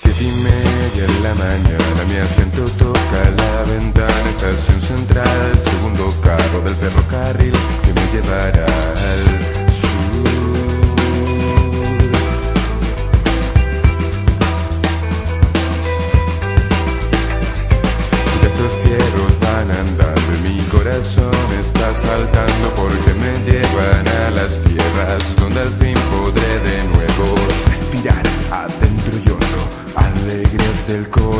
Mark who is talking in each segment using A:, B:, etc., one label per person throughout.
A: Siete y media de la mañana mi acento toca la ventana Estación central, segundo carro del ferrocarril que me llevará al sur. Estos fieros van andando y mi corazón está saltando Porque me llevan a las tierras donde al fin podré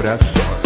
A: de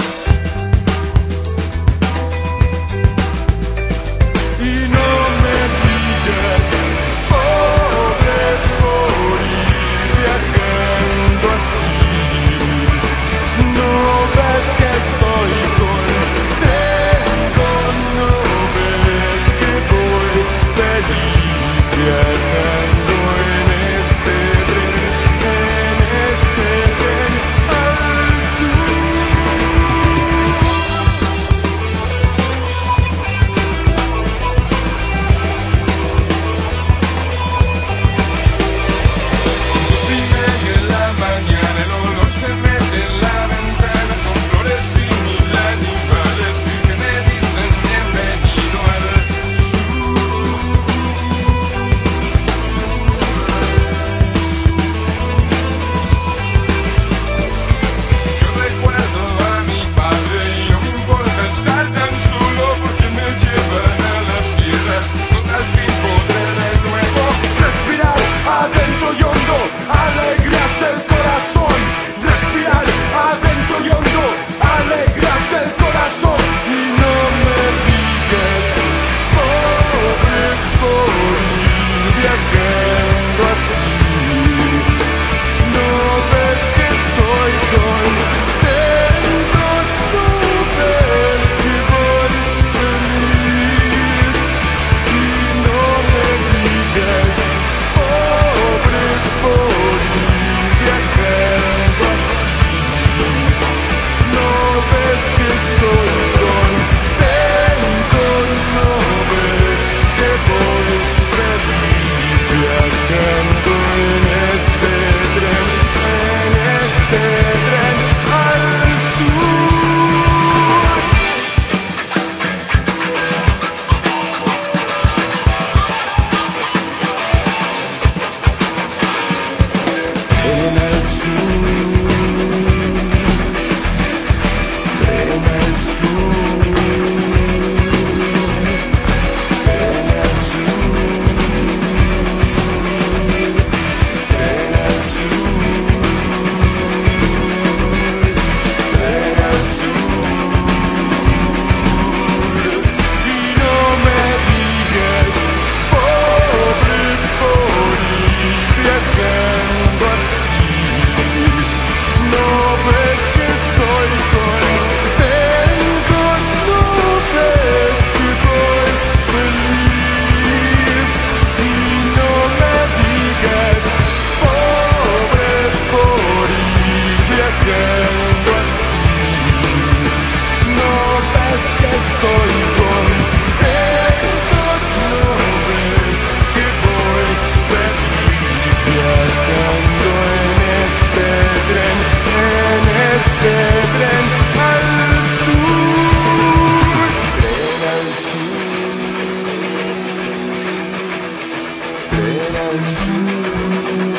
A: love you.